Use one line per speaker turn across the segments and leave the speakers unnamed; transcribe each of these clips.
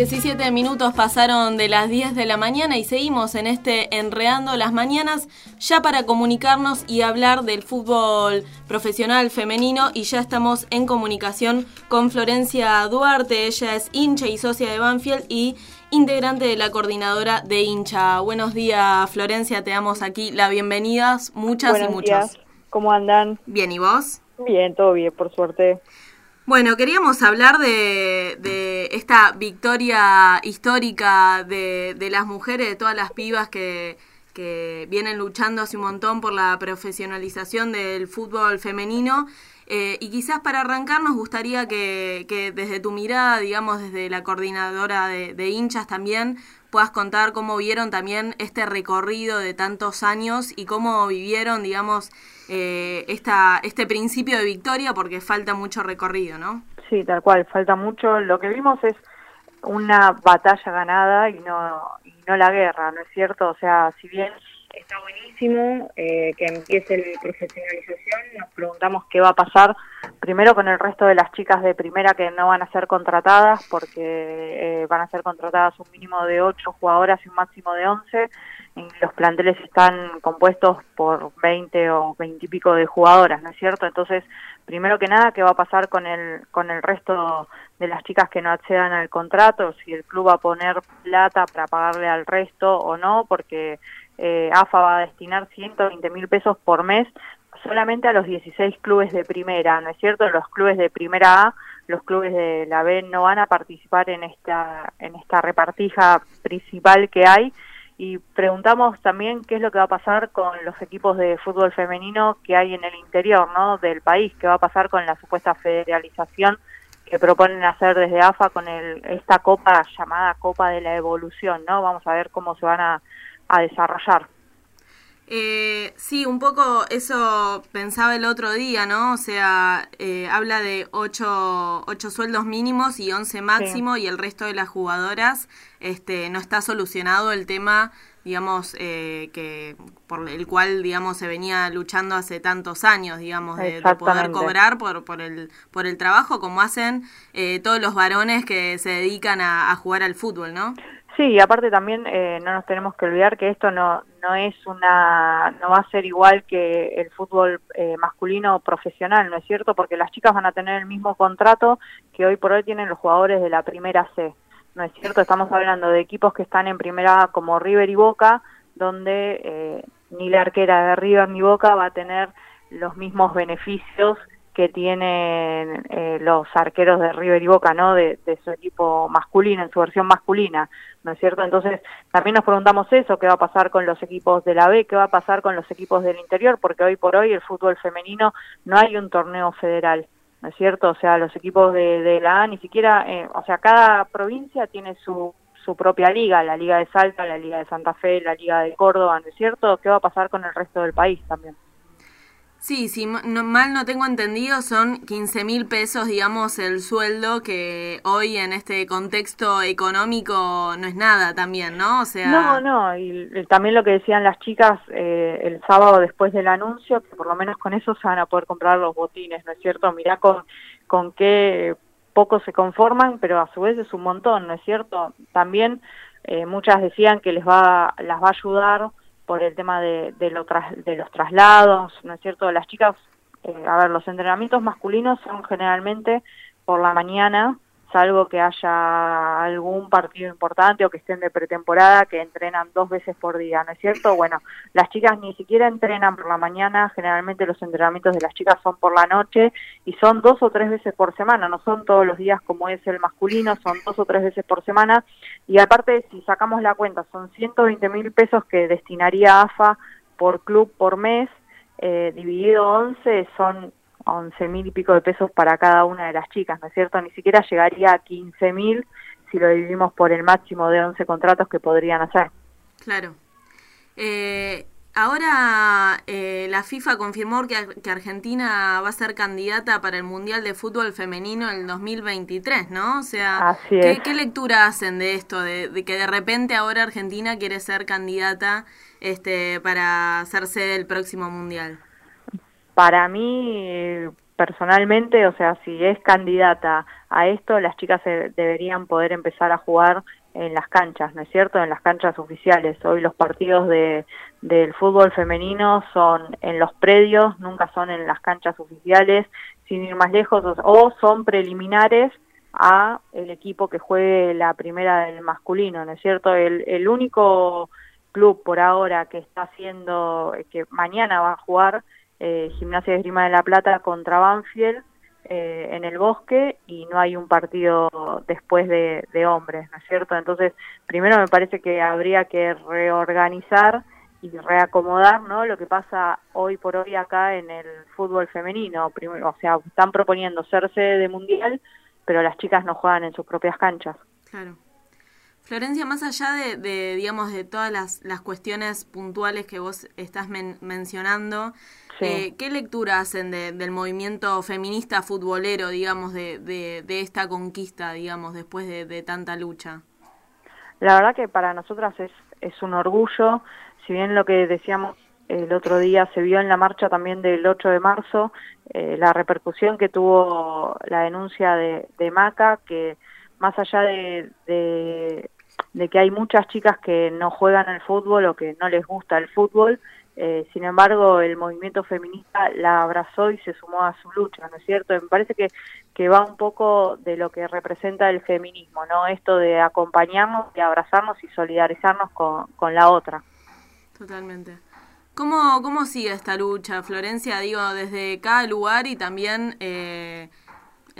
17 minutos pasaron de las 10 de la mañana y seguimos en este Enreando las Mañanas ya para comunicarnos y hablar del fútbol profesional femenino y ya estamos en comunicación con Florencia Duarte, ella es hincha y socia de Banfield y integrante de la coordinadora de hincha. Buenos días Florencia, te damos aquí la bienvenida, muchas y muchos.
¿Cómo andan?
Bien, ¿y vos?
Bien, todo bien, por suerte.
Bueno, queríamos hablar de, esta victoria histórica de, las mujeres, de todas las pibas que, vienen luchando hace un montón por la profesionalización del fútbol femenino. Eh, y quizás para arrancar nos gustaría que, desde tu mirada, digamos, desde la coordinadora de, hinchas también, puedas contar cómo vieron también este recorrido de tantos años y cómo vivieron, digamos, eh, esta, este principio de victoria porque falta mucho recorrido, ¿no?
Sí, tal cual, falta mucho. Lo que vimos es una batalla ganada y no, y no la guerra, ¿no es cierto? O sea, si bien está buenísimo eh, que empiece la profesionalización, nos preguntamos qué va a pasar primero con el resto de las chicas de primera que no van a ser contratadas porque eh, van a ser contratadas un mínimo de ocho jugadoras y un máximo de once los planteles están compuestos por 20 o 20 y pico de jugadoras, ¿no es cierto? Entonces, primero que nada, ¿qué va a pasar con el, con el resto de las chicas que no accedan al contrato? Si el club va a poner plata para pagarle al resto o no, porque eh, AFA va a destinar 120 mil pesos por mes solamente a los 16 clubes de primera, ¿no es cierto? Los clubes de primera A, los clubes de la B no van a participar en esta, en esta repartija principal que hay y preguntamos también qué es lo que va a pasar con los equipos de fútbol femenino que hay en el interior ¿no? del país, qué va a pasar con la supuesta federalización que proponen hacer desde AFA con el, esta copa llamada Copa de la Evolución, ¿no? Vamos a ver cómo se van a, a desarrollar.
Eh, sí, un poco eso pensaba el otro día, ¿no? O sea, eh, habla de ocho, ocho sueldos mínimos y once máximo y el resto de las jugadoras este, no está solucionado el tema, digamos, eh, que por el cual, digamos, se venía luchando hace tantos años, digamos, de, poder cobrar por, por, el, por el trabajo como hacen eh, todos los varones que se dedican a, a jugar al fútbol, ¿no?
Sí, y aparte también eh, no nos tenemos que olvidar que esto no, no es una, no va a ser igual que el fútbol eh, masculino profesional, ¿no es cierto? Porque las chicas van a tener el mismo contrato que hoy por hoy tienen los jugadores de la primera C, ¿no es cierto? Estamos hablando de equipos que están en primera como River y Boca, donde eh, ni la arquera de River ni Boca va a tener los mismos beneficios que tienen eh, los arqueros de River y Boca, ¿no? De, su equipo masculino, en su versión masculina, ¿no es cierto? Entonces, también nos preguntamos eso, qué va a pasar con los equipos de la B, qué va a pasar con los equipos del interior, porque hoy por hoy el fútbol femenino no hay un torneo federal, ¿no es cierto? O sea, los equipos de, la A ni siquiera, eh, o sea, cada provincia tiene su su propia liga, la Liga de Salta, la Liga de Santa Fe, la Liga de Córdoba, ¿no es cierto? ¿Qué va a pasar con el resto del país también?
Sí, si mal no tengo entendido, son 15 mil pesos, digamos, el sueldo que hoy en este contexto económico no es nada también, ¿no? O sea...
No, no, y también lo que decían las chicas eh, el sábado después del anuncio, que por lo menos con eso se van a poder comprar los botines, ¿no es cierto? Mirá con, con qué pocos se conforman, pero a su vez es un montón, ¿no es cierto? También eh, muchas decían que les va, las va a ayudar por el tema de, de, de los traslados, ¿no es cierto? Las chicas, eh, a ver, los entrenamientos masculinos son generalmente por la mañana, salvo que haya algún partido importante o que estén de pretemporada, que entrenan dos veces por día, ¿no es cierto? Bueno, las chicas ni siquiera entrenan por la mañana, generalmente los entrenamientos de las chicas son por la noche y son dos o tres veces por semana, no son todos los días como es el masculino, son dos o tres veces por semana y aparte si sacamos la cuenta son 120 mil pesos que destinaría AFA por club por mes, eh, dividido 11 son 11 mil y pico de pesos para cada una de las chicas, ¿no es cierto? Ni siquiera llegaría a 15 mil si lo dividimos por el máximo de 11 contratos que podrían hacer.
Claro. Eh, ahora eh, la FIFA confirmó que, que, Argentina va a ser candidata para el Mundial de Fútbol Femenino en el 2023, ¿no? O sea, ¿qué, ¿qué, lectura hacen de esto? De, de, que de repente ahora Argentina quiere ser candidata este, para ser sede del próximo Mundial
para mí personalmente, o sea, si es candidata a esto, las chicas deberían poder empezar a jugar en las canchas, ¿no es cierto? En las canchas oficiales. Hoy los partidos de, del fútbol femenino son en los predios, nunca son en las canchas oficiales, sin ir más lejos, o son preliminares a el equipo que juegue la primera del masculino, ¿no es cierto? El, el único club por ahora que está haciendo, que mañana va a jugar eh, Gimnasia de Esgrima de la Plata contra Banfield eh, en el bosque y no hay un partido después de, hombres, ¿no es cierto? Entonces, primero me parece que habría que reorganizar y reacomodar ¿no? lo que pasa hoy por hoy acá en el fútbol femenino. Primero, o sea, están proponiendo ser sede de mundial, pero las chicas no juegan en sus propias canchas.
Claro. Florencia, más allá de, digamos, de todas las, las, cuestiones puntuales que vos estás mencionando, eh, ¿qué lectura hacen del movimiento feminista futbolero, digamos, de, de, esta conquista, digamos, después de, tanta lucha?
La verdad que para nosotras es, es un orgullo, si bien lo que decíamos el otro día se vio en la marcha también del 8 de marzo, eh, la repercusión que tuvo la denuncia de, de Maca, que más allá de, de, que hay muchas chicas que no juegan al fútbol o que no les gusta el fútbol, eh, sin embargo el movimiento feminista la abrazó y se sumó a su lucha, ¿no es cierto? Me parece que, que va un poco de lo que representa el feminismo, ¿no? Esto de acompañarnos, de abrazarnos y solidarizarnos con, con la otra.
Totalmente. ¿Cómo, ¿Cómo sigue esta lucha, Florencia? Digo, desde cada lugar y también eh,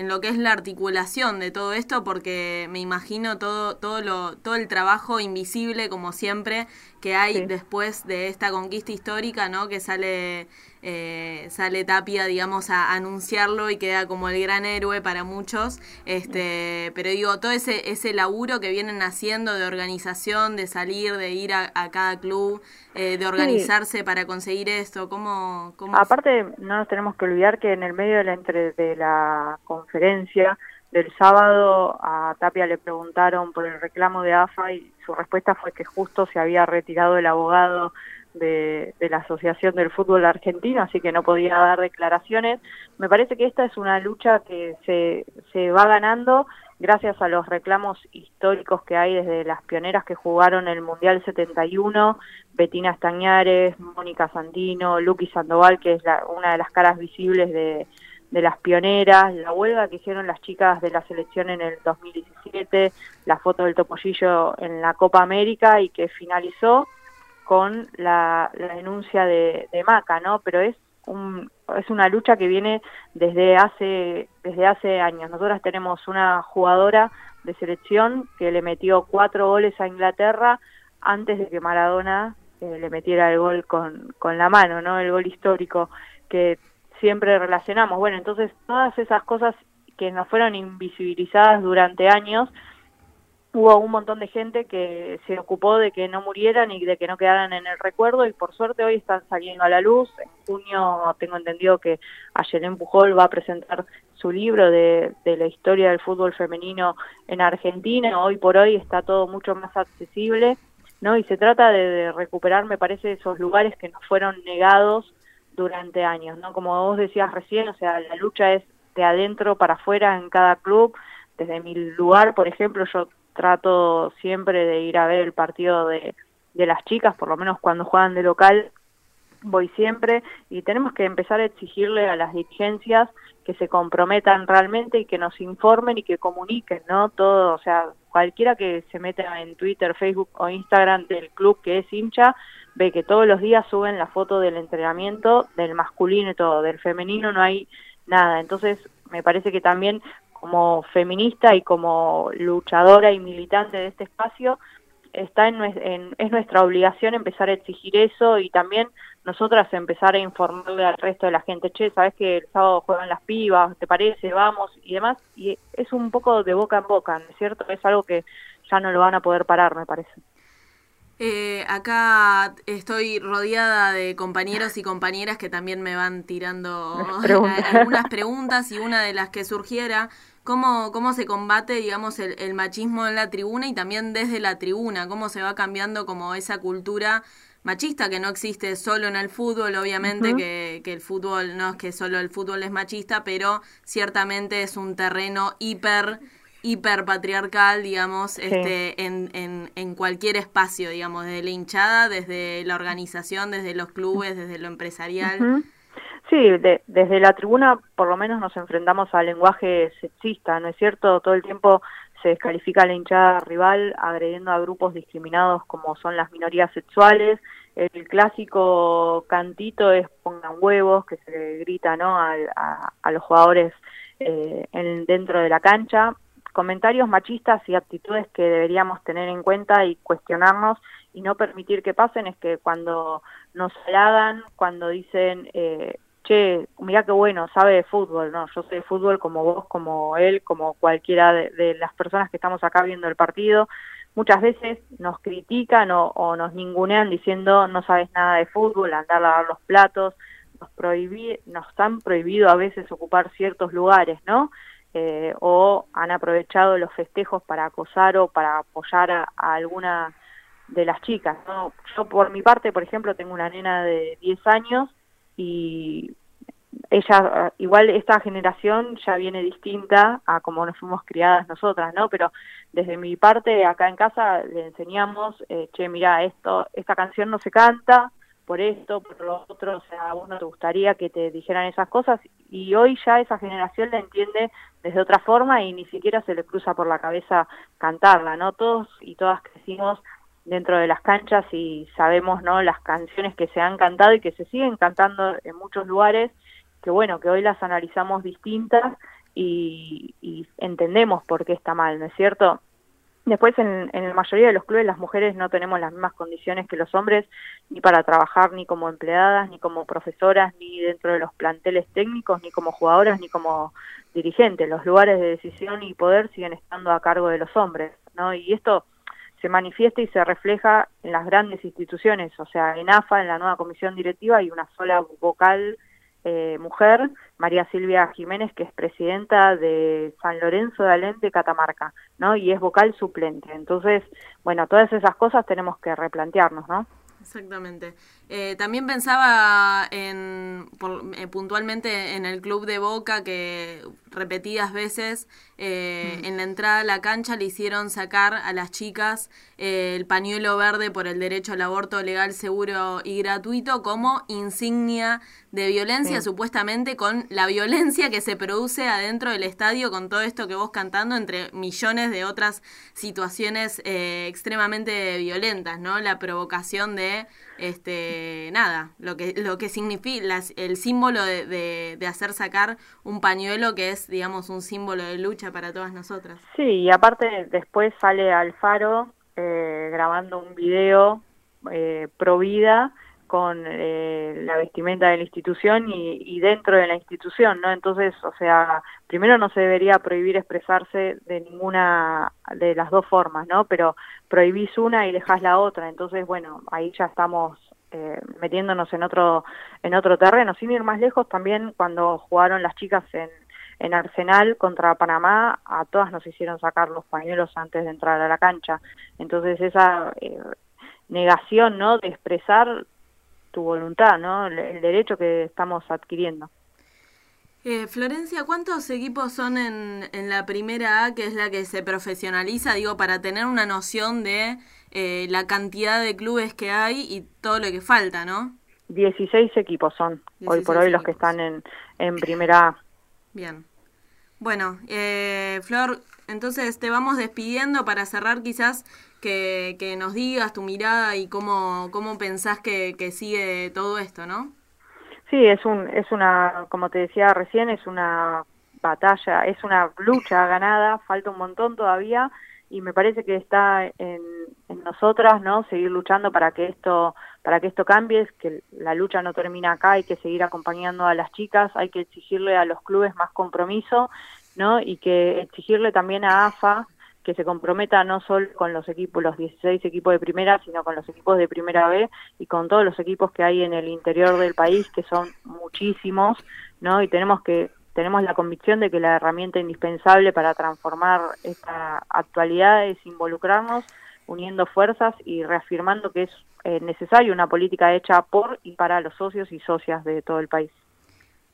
en lo que es la articulación de todo esto, porque me imagino todo, todo, lo, todo el trabajo invisible, como siempre, que hay después de esta conquista histórica, ¿no? Que sale eh, sale Tapia, digamos, a anunciarlo y queda como el gran héroe para muchos. Este, pero digo, todo ese, ese laburo que vienen haciendo de organización, de salir, de ir a, cada club, eh, de organizarse para conseguir esto, ¿cómo, ¿cómo,
Aparte, no nos tenemos que olvidar que en el medio de la, entre, de la conferencia del sábado a Tapia le preguntaron por el reclamo de AFA y su respuesta fue que justo se había retirado el abogado de, la Asociación del Fútbol Argentino, así que no podía dar declaraciones. Me parece que esta es una lucha que se, se va ganando gracias a los reclamos históricos que hay desde las pioneras que jugaron el Mundial 71, Betina Estañares, Mónica Santino, Luqui Sandoval, que es la, una de las caras visibles de, de las pioneras, la huelga que hicieron las chicas de la selección en el 2017, la foto del Topollillo en la Copa América y que finalizó con la, denuncia de, Maca, ¿no? Pero es un, es una lucha que viene desde hace desde hace años. Nosotras tenemos una jugadora de selección que le metió cuatro goles a Inglaterra antes de que Maradona eh, le metiera el gol con, con la mano, ¿no? El gol histórico que siempre relacionamos. Bueno, entonces todas esas cosas que nos fueron invisibilizadas durante años hubo un montón de gente que se ocupó de que no murieran y de que no quedaran en el recuerdo y por suerte hoy están saliendo a la luz. En junio tengo entendido que Ayelen Pujol va a presentar su libro de, de la historia del fútbol femenino en Argentina. Hoy por hoy está todo mucho más accesible, ¿no? Y se trata de, recuperar, me parece, esos lugares que nos fueron negados durante años, ¿no? Como vos decías recién, o sea, la lucha es de adentro para afuera en cada club. Desde mi lugar, por ejemplo, yo trato siempre de ir a ver el partido de, de las chicas, por lo menos cuando juegan de local, voy siempre y tenemos que empezar a exigirle a las dirigencias que se comprometan realmente y que nos informen y que comuniquen, ¿no? Todo, o sea, cualquiera que se meta en Twitter, Facebook o Instagram del club que es hincha, ve que todos los días suben la foto del entrenamiento del masculino y todo, del femenino no hay nada. Entonces, me parece que también como feminista y como luchadora y militante de este espacio, está en, es nuestra obligación empezar a exigir eso y también nosotras empezar a informarle al resto de la gente, che, sabes que el sábado juegan las pibas, ¿te parece? Vamos y demás. Y es un poco de boca en boca, ¿no es cierto? Es algo que ya no lo van a poder parar, me parece.
Eh, acá estoy rodeada de compañeros y compañeras que también me van tirando algunas preguntas y una de las que surgiera cómo, cómo se combate, digamos, el, machismo en la tribuna y también desde la tribuna, cómo se va cambiando como esa cultura machista que no existe solo en el fútbol, obviamente que, que, el fútbol no es que solo el fútbol es machista, pero ciertamente es un terreno hiper hiperpatriarcal, digamos, este, en, en, en, cualquier espacio, digamos, desde la hinchada, desde la organización, desde los clubes, desde lo empresarial.
Sí, desde la tribuna por lo menos nos enfrentamos al lenguaje sexista, ¿no es cierto? Todo el tiempo se descalifica a la hinchada rival agrediendo a grupos discriminados como son las minorías sexuales. El clásico cantito es pongan huevos, que se le grita ¿no? a, a, los jugadores eh, en, dentro de la cancha comentarios machistas y actitudes que deberíamos tener en cuenta y cuestionarnos y no permitir que pasen es que cuando nos halagan, cuando dicen, eh, che, mira qué bueno, sabe de fútbol, no, yo sé de fútbol como vos, como él, como cualquiera de, las personas que estamos acá viendo el partido, muchas veces nos critican o, o, nos ningunean diciendo no sabes nada de fútbol, andar a lavar los platos, nos, prohibí, nos han prohibido a veces ocupar ciertos lugares, ¿no? Eh, o han aprovechado los festejos para acosar o para apoyar a, alguna de las chicas. ¿no? Yo por mi parte, por ejemplo, tengo una nena de 10 años y ella, igual esta generación ya viene distinta a como nos fuimos criadas nosotras, ¿no? Pero desde mi parte, acá en casa, le enseñamos, eh, che, mira, esto, esta canción no se canta, por esto, por lo otro, o sea, a vos no te gustaría que te dijeran esas cosas y hoy ya esa generación la entiende desde otra forma y ni siquiera se le cruza por la cabeza cantarla, ¿no? Todos y todas crecimos dentro de las canchas y sabemos, ¿no? Las canciones que se han cantado y que se siguen cantando en muchos lugares, que bueno, que hoy las analizamos distintas y, y entendemos por qué está mal, ¿no es cierto? Después, en, en la mayoría de los clubes, las mujeres no tenemos las mismas condiciones que los hombres, ni para trabajar, ni como empleadas, ni como profesoras, ni dentro de los planteles técnicos, ni como jugadoras, ni como dirigentes. Los lugares de decisión y poder siguen estando a cargo de los hombres, ¿no? Y esto se manifiesta y se refleja en las grandes instituciones, o sea, en AFA, en la nueva comisión directiva, hay una sola vocal eh, mujer, María Silvia Jiménez, que es presidenta de San Lorenzo de Alente, Catamarca, ¿no? Y es vocal suplente. Entonces, bueno, todas esas cosas tenemos que replantearnos, ¿no?
Exactamente. Eh, también pensaba en, eh, puntualmente en el club de Boca que repetidas veces eh, mm. en la entrada a la cancha le hicieron sacar a las chicas el pañuelo verde por el derecho al aborto legal, seguro y gratuito como insignia de violencia, supuestamente con la violencia que se produce adentro del estadio con todo esto que vos cantando entre millones de otras situaciones extremadamente violentas, ¿no? La provocación de este nada lo que lo que significa el símbolo de, de, hacer sacar un pañuelo que es digamos un símbolo de lucha para todas nosotras
sí y aparte después sale Alfaro eh, grabando un video eh, pro vida con eh, la vestimenta de la institución y, dentro de la institución, ¿no? Entonces, o sea, primero no se debería prohibir expresarse de ninguna de las dos formas, ¿no? Pero prohibís una y dejás la otra, entonces, bueno, ahí ya estamos eh, metiéndonos en otro en otro terreno. Sin ir más lejos, también cuando jugaron las chicas en, en Arsenal contra Panamá, a todas nos hicieron sacar los pañuelos antes de entrar a la cancha. Entonces, esa eh, negación, ¿no? De expresar tu voluntad, ¿no? El, derecho que estamos adquiriendo.
Eh, Florencia, ¿cuántos equipos son en, en la primera A, que es la que se profesionaliza, digo, para tener una noción de eh, la cantidad de clubes que hay y todo lo que falta, ¿no?
16 equipos son, hoy por hoy, los que están en, en primera A.
Bien. Bueno, eh, Flor, entonces te vamos despidiendo para cerrar quizás que, que nos digas tu mirada y cómo, cómo pensás que, que sigue todo esto, ¿no?
Sí, es, un, es una, como te decía recién, es una batalla, es una lucha ganada, falta un montón todavía y me parece que está en, nosotras, ¿no? Seguir luchando para que esto, para que esto cambie, que la lucha no termina acá, hay que seguir acompañando a las chicas, hay que exigirle a los clubes más compromiso, ¿no? Y que exigirle también a AFA que se comprometa no solo con los equipos, los 16 equipos de primera, sino con los equipos de primera B y con todos los equipos que hay en el interior del país, que son muchísimos, ¿no? Y tenemos que tenemos la convicción de que la herramienta indispensable para transformar esta actualidad es involucrarnos, uniendo fuerzas y reafirmando que es eh, necesario una política hecha por y para los socios y socias de todo el país.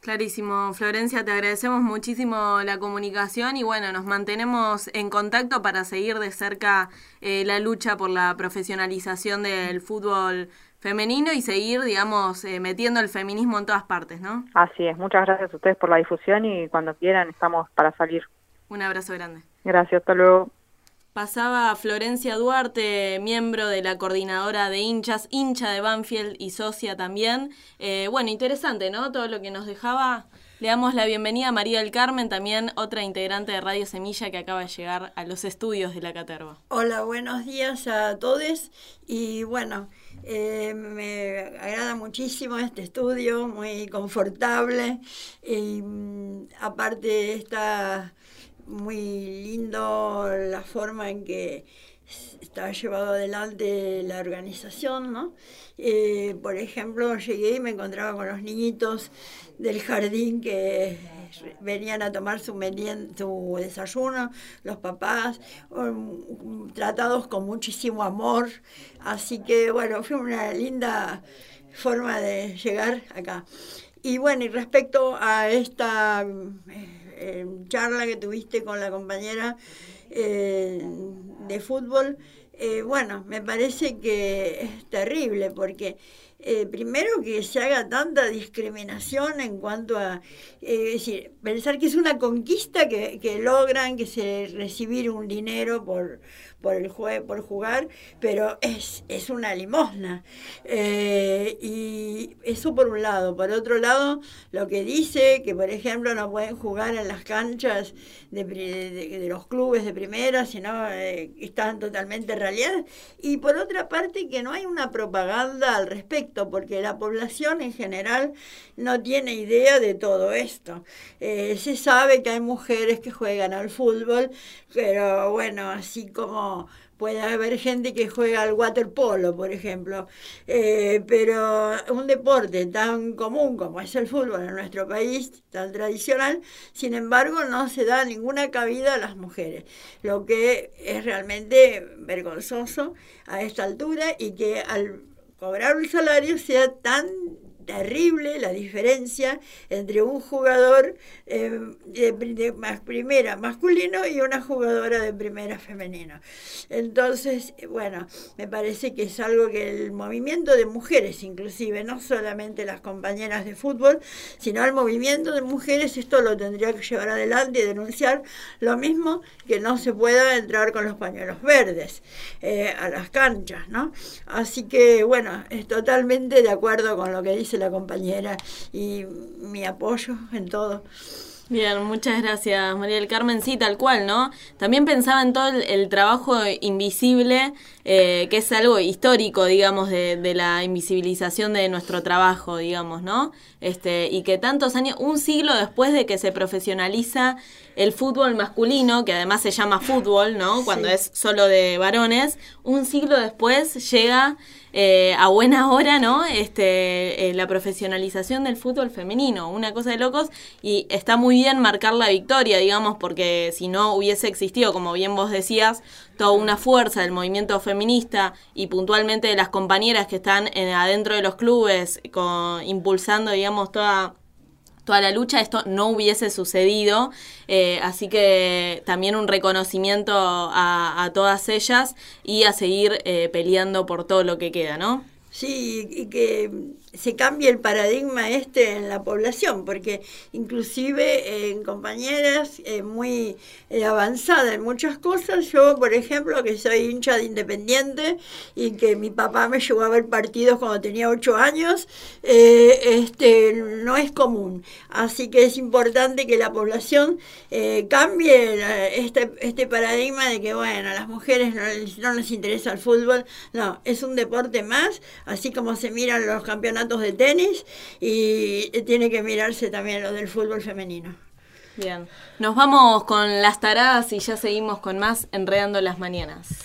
Clarísimo, Florencia, te agradecemos muchísimo la comunicación y bueno, nos mantenemos en contacto para seguir de cerca eh, la lucha por la profesionalización del fútbol femenino y seguir, digamos, eh, metiendo el feminismo en todas partes, ¿no?
Así es, muchas gracias a ustedes por la difusión y cuando quieran estamos para salir.
Un abrazo grande.
Gracias, hasta luego.
Pasaba Florencia Duarte, miembro de la coordinadora de hinchas, hincha de Banfield y socia también. Eh, bueno, interesante, ¿no? Todo lo que nos dejaba. Le damos la bienvenida a María del Carmen, también otra integrante de Radio Semilla que acaba de llegar a los estudios de la Caterva.
Hola, buenos días a todos. Y bueno, eh, me agrada muchísimo este estudio, muy confortable. Y mm, aparte esta muy lindo la forma en que está llevado adelante la organización, ¿no? Eh, por ejemplo, llegué y me encontraba con los niñitos del jardín que venían a tomar su, desayuno, los papás, um, tratados con muchísimo amor. Así que, bueno, fue una linda forma de llegar acá. Y bueno, y respecto a esta eh, charla que tuviste con la compañera eh, de fútbol, eh, bueno, me parece que es terrible porque primero que se haga tanta discriminación en cuanto a, decir, pensar que es una conquista que, que logran, que se recibir un dinero por por el jue por jugar, pero es, es una limosna. Eh, y eso por un lado. Por otro lado, lo que dice que, por ejemplo, no pueden jugar en las canchas de, de, los clubes de primera, sino eh, están totalmente realizadas. Y por otra parte, que no hay una propaganda al respecto, porque la población en general no tiene idea de todo esto. Eh, se sabe que hay mujeres que juegan al fútbol, pero bueno, así como puede haber gente que juega al waterpolo, por ejemplo, eh, pero un deporte tan común como es el fútbol en nuestro país, tan tradicional, sin embargo no se da ninguna cabida a las mujeres, lo que es realmente vergonzoso a esta altura y que al cobrar un salario sea tan terrible la diferencia entre un jugador eh, de, más primera masculino y una jugadora de primera femenino. Entonces, bueno, me parece que es algo que el movimiento de mujeres, inclusive, no solamente las compañeras de fútbol, sino el movimiento de mujeres, esto lo tendría que llevar adelante y denunciar lo mismo que no se pueda entrar con los pañuelos verdes eh, a las canchas, ¿no? Así que, bueno, es totalmente de acuerdo con lo que dice la compañera y mi apoyo en todo.
Bien, muchas gracias María del Carmen. Sí, tal cual, ¿no? También pensaba en todo el, trabajo invisible, eh, que es algo histórico, digamos, de, de, la invisibilización de nuestro trabajo, digamos, ¿no? Este, y que tantos años, un siglo después de que se profesionaliza el fútbol masculino, que además se llama fútbol, ¿no? Cuando es solo de varones, un siglo después llega eh, a buena hora, ¿no? Este, eh, la profesionalización del fútbol femenino, una cosa de locos, y está muy bien marcar la victoria, digamos, porque si no hubiese existido, como bien vos decías, toda una fuerza del movimiento feminista y puntualmente de las compañeras que están en, adentro de los clubes, con, impulsando, digamos, toda toda la lucha, esto no hubiese sucedido. Eh, así que también un reconocimiento a, todas ellas y a seguir eh, peleando por todo lo que queda, ¿no?
Sí, y que se cambie el paradigma este en la población, porque inclusive en compañeras eh, muy eh, avanzadas en muchas cosas, yo por ejemplo que soy hincha de Independiente y que mi papá me llevó a ver partidos cuando tenía ocho años, eh, este no es común. Así que es importante que la población cambie este, este paradigma de que bueno, a las mujeres no, no les interesa el fútbol, no, es un deporte más, así como se miran los campeonatos de tenis y tiene que mirarse también lo del fútbol femenino.
Bien, nos vamos con las taradas y ya seguimos con más Enredando las Mañanas.